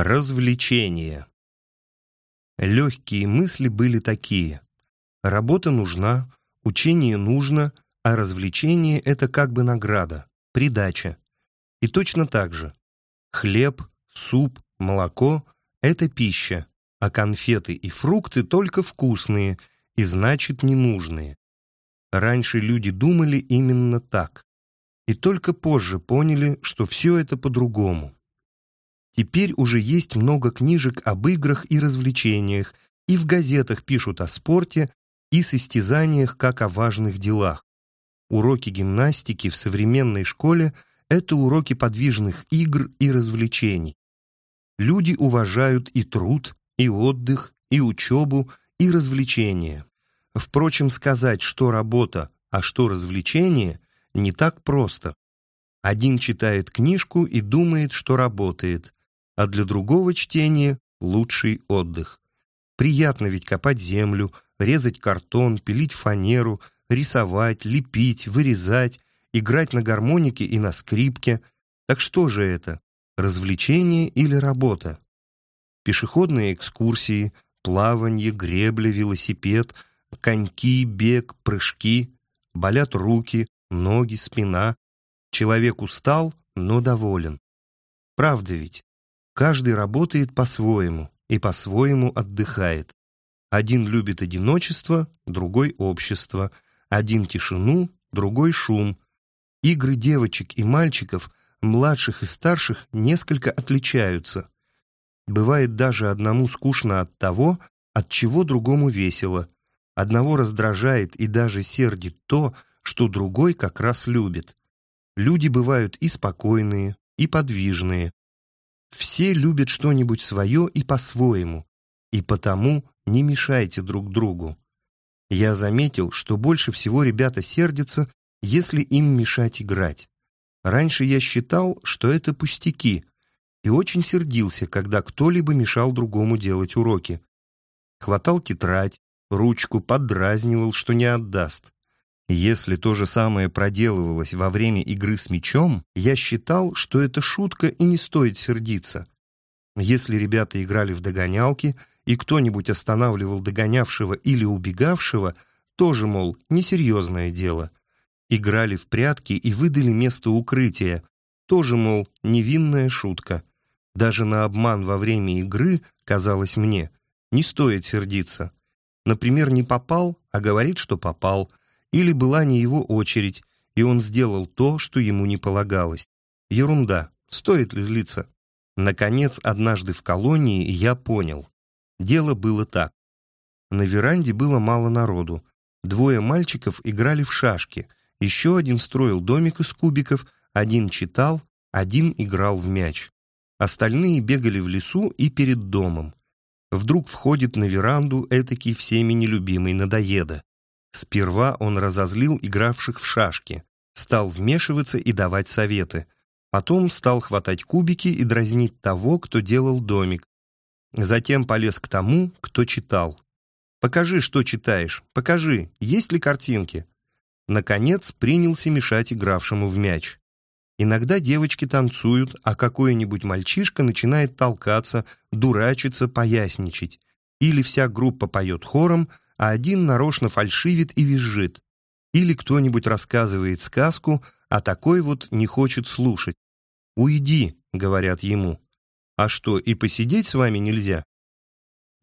Развлечения. Легкие мысли были такие. Работа нужна, учение нужно, а развлечение — это как бы награда, придача. И точно так же. Хлеб, суп, молоко — это пища, а конфеты и фрукты только вкусные и, значит, ненужные. Раньше люди думали именно так. И только позже поняли, что все это по-другому. Теперь уже есть много книжек об играх и развлечениях, и в газетах пишут о спорте и состязаниях как о важных делах. Уроки гимнастики в современной школе – это уроки подвижных игр и развлечений. Люди уважают и труд, и отдых, и учебу, и развлечения. Впрочем, сказать, что работа, а что развлечение, не так просто. Один читает книжку и думает, что работает, а для другого чтения — лучший отдых. Приятно ведь копать землю, резать картон, пилить фанеру, рисовать, лепить, вырезать, играть на гармонике и на скрипке. Так что же это, развлечение или работа? Пешеходные экскурсии, плавание, гребля, велосипед, коньки, бег, прыжки, болят руки, ноги, спина. Человек устал, но доволен. Правда ведь? Каждый работает по-своему и по-своему отдыхает. Один любит одиночество, другой — общество. Один — тишину, другой — шум. Игры девочек и мальчиков, младших и старших, несколько отличаются. Бывает даже одному скучно от того, от чего другому весело. Одного раздражает и даже сердит то, что другой как раз любит. Люди бывают и спокойные, и подвижные, все любят что-нибудь свое и по-своему, и потому не мешайте друг другу. Я заметил, что больше всего ребята сердятся, если им мешать играть. Раньше я считал, что это пустяки, и очень сердился, когда кто-либо мешал другому делать уроки. Хватал тетрадь, ручку, поддразнивал, что не отдаст. Если то же самое проделывалось во время игры с мячом, я считал, что это шутка и не стоит сердиться. Если ребята играли в догонялки, и кто-нибудь останавливал догонявшего или убегавшего, тоже, мол, несерьезное дело. Играли в прятки и выдали место укрытия, тоже, мол, невинная шутка. Даже на обман во время игры, казалось мне, не стоит сердиться. Например, не попал, а говорит, что попал – или была не его очередь, и он сделал то, что ему не полагалось. Ерунда, стоит ли злиться? Наконец, однажды в колонии я понял. Дело было так. На веранде было мало народу. Двое мальчиков играли в шашки, еще один строил домик из кубиков, один читал, один играл в мяч. Остальные бегали в лесу и перед домом. Вдруг входит на веранду этакий всеми нелюбимый надоеда. Сперва он разозлил игравших в шашки, стал вмешиваться и давать советы. Потом стал хватать кубики и дразнить того, кто делал домик. Затем полез к тому, кто читал. «Покажи, что читаешь, покажи, есть ли картинки?» Наконец принялся мешать игравшему в мяч. Иногда девочки танцуют, а какой-нибудь мальчишка начинает толкаться, дурачиться, поясничать. Или вся группа поет хором, а один нарочно фальшивит и визжит. Или кто-нибудь рассказывает сказку, а такой вот не хочет слушать. «Уйди», — говорят ему. «А что, и посидеть с вами нельзя?»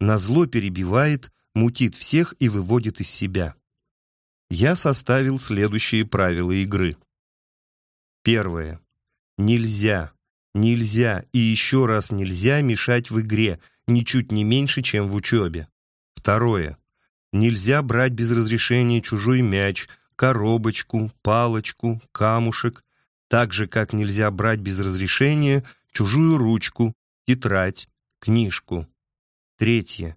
Назло перебивает, мутит всех и выводит из себя. Я составил следующие правила игры. Первое. Нельзя, нельзя и еще раз нельзя мешать в игре, ничуть не меньше, чем в учебе. Второе. Нельзя брать без разрешения чужой мяч, коробочку, палочку, камушек, так же, как нельзя брать без разрешения чужую ручку, тетрадь, книжку. Третье.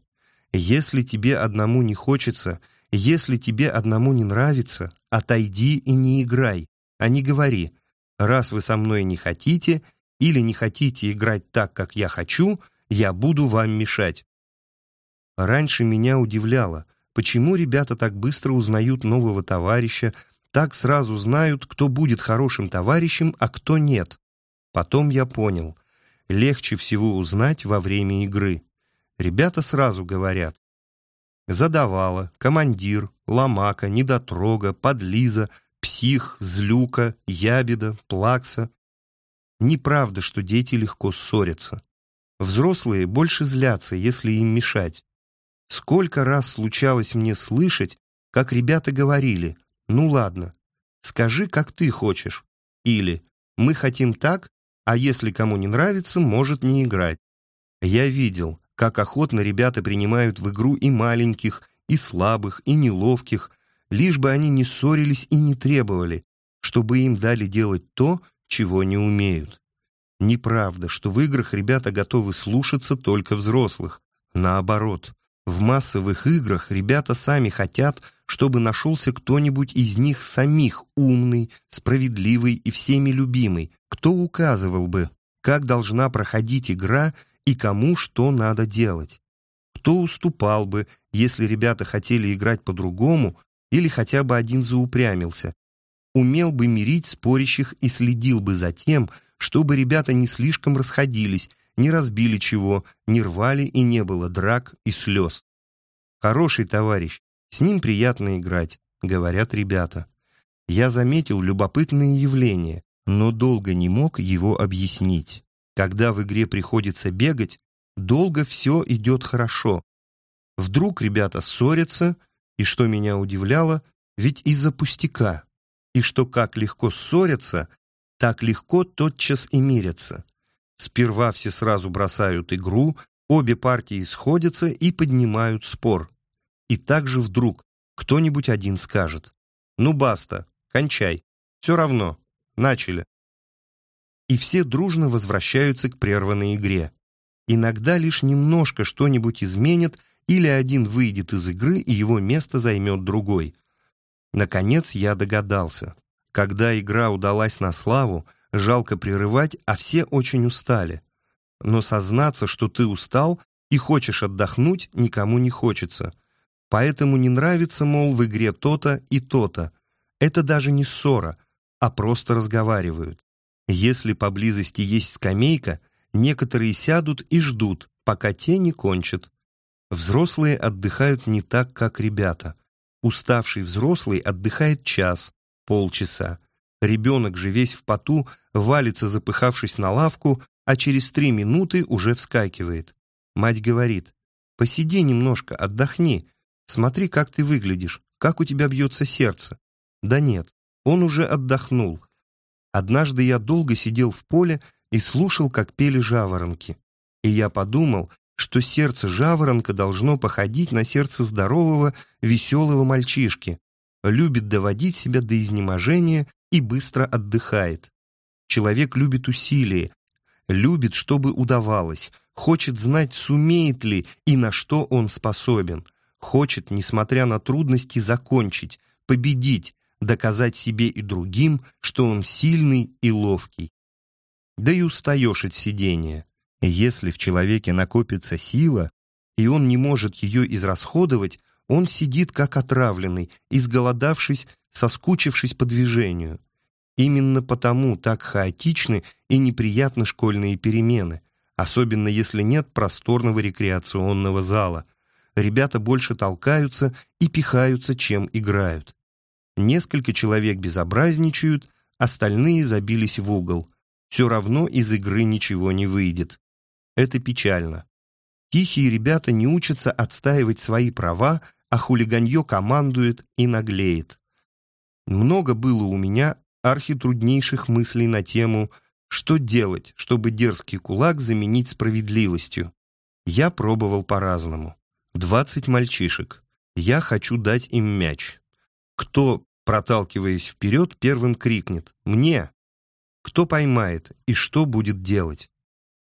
Если тебе одному не хочется, если тебе одному не нравится, отойди и не играй, а не говори, раз вы со мной не хотите или не хотите играть так, как я хочу, я буду вам мешать. Раньше меня удивляло, почему ребята так быстро узнают нового товарища, так сразу знают, кто будет хорошим товарищем, а кто нет. Потом я понял. легче всего узнать во время игры. Ребята сразу говорят. Задавала, командир, ломака, недотрога, подлиза, псих, злюка, ябеда, плакса. Неправда, что дети легко ссорятся. Взрослые больше злятся, если им мешать. Сколько раз случалось мне слышать, как ребята говорили, «Ну ладно, скажи, как ты хочешь», или «Мы хотим так, а если кому не нравится, может не играть». Я видел, как охотно ребята принимают в игру и маленьких, и слабых, и неловких, лишь бы они не ссорились и не требовали, чтобы им дали делать то, чего не умеют. Неправда, что в играх ребята готовы слушаться только взрослых. Наоборот, в массовых играх ребята сами хотят, чтобы нашелся кто-нибудь из них самих умный, справедливый и всеми любимый, кто указывал бы, как должна проходить игра и кому что надо делать. Кто уступал бы, если ребята хотели играть по-другому, или хотя бы один заупрямился. Умел бы мирить спорящих и следил бы за тем, чтобы ребята не слишком расходились, не разбили чего, не рвали и не было драк и слез. Хороший товарищ, с ним приятно играть, говорят ребята. Я заметил любопытное явление, но долго не мог его объяснить. Когда в игре приходится бегать, долго все идет хорошо. Вдруг ребята ссорятся, и что меня удивляло, ведь из-за пустяка. И что как легко ссорятся, так легко тотчас и мирятся. Сперва все сразу бросают игру, обе партии сходятся и поднимают спор. И также вдруг кто-нибудь один скажет «Ну баста, кончай, все равно, начали». И все дружно возвращаются к прерванной игре. Иногда лишь немножко что-нибудь изменят, или один выйдет из игры, и его место займет другой. Наконец я догадался. Когда игра удалась на славу, жалко прерывать, а все очень устали. Но сознаться, что ты устал и хочешь отдохнуть, никому не хочется. Поэтому не нравится, мол, в игре то-то и то-то. Это даже не ссора, а просто разговаривают. Если поблизости есть скамейка, некоторые сядут и ждут, пока те не кончат. Взрослые отдыхают не так, как ребята. Уставший взрослый отдыхает час, полчаса. Ребенок же весь в поту валится, запыхавшись на лавку, а через три минуты уже вскакивает. Мать говорит, «Посиди немножко, отдохни. Смотри, как ты выглядишь, как у тебя бьется сердце». Да нет, он уже отдохнул. Однажды я долго сидел в поле и слушал, как пели жаворонки. И я подумал, что сердце жаворонка должно походить на сердце здорового, веселого мальчишки, любит доводить себя до изнеможения и быстро отдыхает. Человек любит усилие, любит, чтобы удавалось, хочет знать, сумеет ли и на что он способен, хочет, несмотря на трудности, закончить, победить, доказать себе и другим, что он сильный и ловкий. Да и устаешь от сидения. Если в человеке накопится сила, и он не может ее израсходовать, он сидит как отравленный, изголодавшись, соскучившись по движению. Именно потому так хаотичны и неприятны школьные перемены, особенно если нет просторного рекреационного зала. Ребята больше толкаются и пихаются, чем играют. Несколько человек безобразничают, остальные забились в угол. Все равно из игры ничего не выйдет. Это печально. Тихие ребята не учатся отстаивать свои права, а хулиганье командует и наглеет. Много было у меня архитруднейших мыслей на тему «Что делать, чтобы дерзкий кулак заменить справедливостью?» Я пробовал по-разному. Двадцать мальчишек. Я хочу дать им мяч. Кто, проталкиваясь вперед, первым крикнет «Мне!» Кто поймает и что будет делать?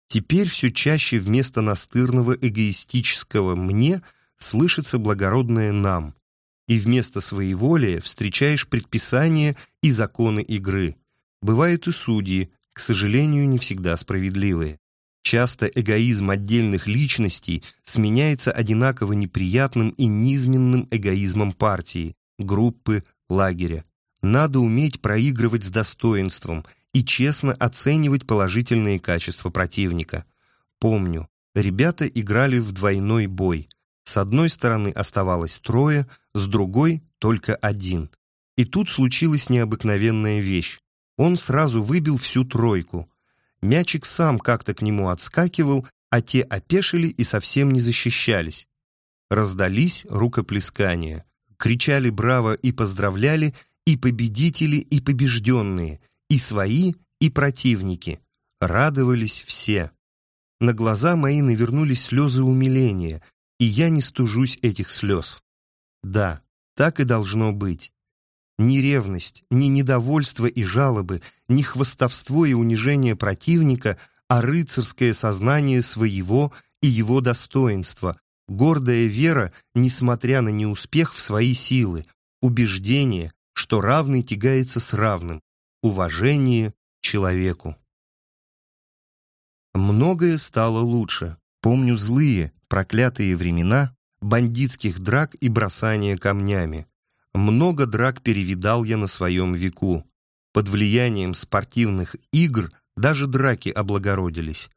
Теперь все чаще вместо настырного эгоистического «мне» слышится благородное «нам», и вместо своеволия встречаешь предписания и законы игры. Бывают и судьи, к сожалению, не всегда справедливые. Часто эгоизм отдельных личностей сменяется одинаково неприятным и низменным эгоизмом партии, группы, лагеря. Надо уметь проигрывать с достоинством и честно оценивать положительные качества противника. Помню, ребята играли в двойной бой. С одной стороны оставалось трое, с другой — только один. И тут случилась необыкновенная вещь. Он сразу выбил всю тройку. Мячик сам как-то к нему отскакивал, а те опешили и совсем не защищались. Раздались рукоплескания. Кричали браво и поздравляли и победители, и побежденные, и свои, и противники. Радовались все. На глаза мои навернулись слезы умиления, и я не стужусь этих слез. Да, так и должно быть. Ни ревность, ни недовольство и жалобы, ни хвостовство и унижение противника, а рыцарское сознание своего и его достоинства, гордая вера, несмотря на неуспех в свои силы, убеждение, что равный тягается с равным, уважение человеку. Многое стало лучше. Помню злые, проклятые времена бандитских драк и бросания камнями. Много драк перевидал я на своем веку. Под влиянием спортивных игр даже драки облагородились.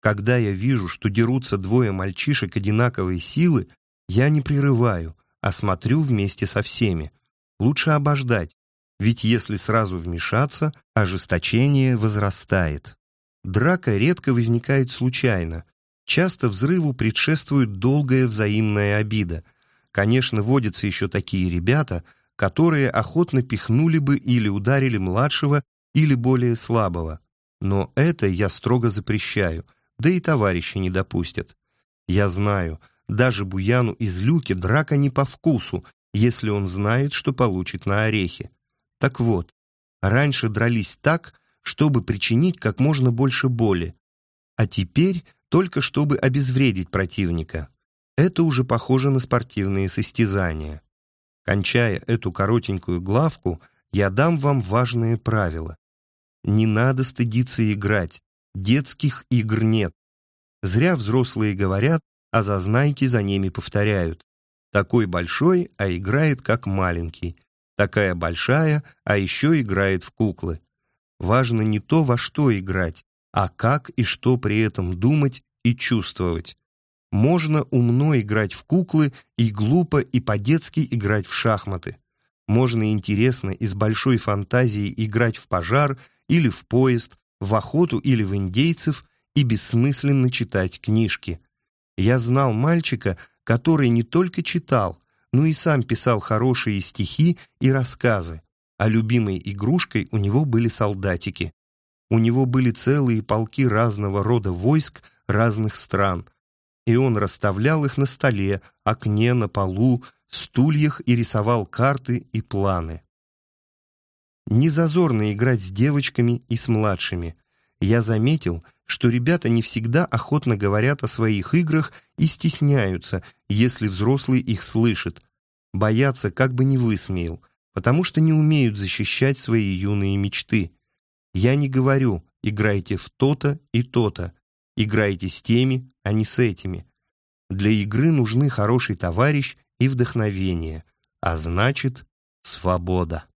Когда я вижу, что дерутся двое мальчишек одинаковой силы, я не прерываю, а смотрю вместе со всеми. Лучше обождать, ведь если сразу вмешаться, ожесточение возрастает. Драка редко возникает случайно. Часто взрыву предшествует долгая взаимная обида — Конечно, водятся еще такие ребята, которые охотно пихнули бы или ударили младшего или более слабого. Но это я строго запрещаю, да и товарищи не допустят. Я знаю, даже Буяну из Люки драка не по вкусу, если он знает, что получит на орехи. Так вот, раньше дрались так, чтобы причинить как можно больше боли, а теперь только чтобы обезвредить противника. Это уже похоже на спортивные состязания. Кончая эту коротенькую главку, я дам вам важное правило. Не надо стыдиться играть, детских игр нет. Зря взрослые говорят, а зазнайки за ними повторяют. Такой большой, а играет как маленький. Такая большая, а еще играет в куклы. Важно не то, во что играть, а как и что при этом думать и чувствовать. Можно умно играть в куклы и глупо и по-детски играть в шахматы. Можно интересно и с большой фантазией играть в пожар или в поезд, в охоту или в индейцев и бессмысленно читать книжки. Я знал мальчика, который не только читал, но и сам писал хорошие стихи и рассказы, а любимой игрушкой у него были солдатики. У него были целые полки разного рода войск разных стран, и он расставлял их на столе, окне, на полу, стульях и рисовал карты и планы. Не зазорно играть с девочками и с младшими. Я заметил, что ребята не всегда охотно говорят о своих играх и стесняются, если взрослый их слышит. Боятся, как бы не высмеял, потому что не умеют защищать свои юные мечты. Я не говорю «играйте в то-то и то-то», Играйте с теми, а не с этими. Для игры нужны хороший товарищ и вдохновение, а значит, свобода.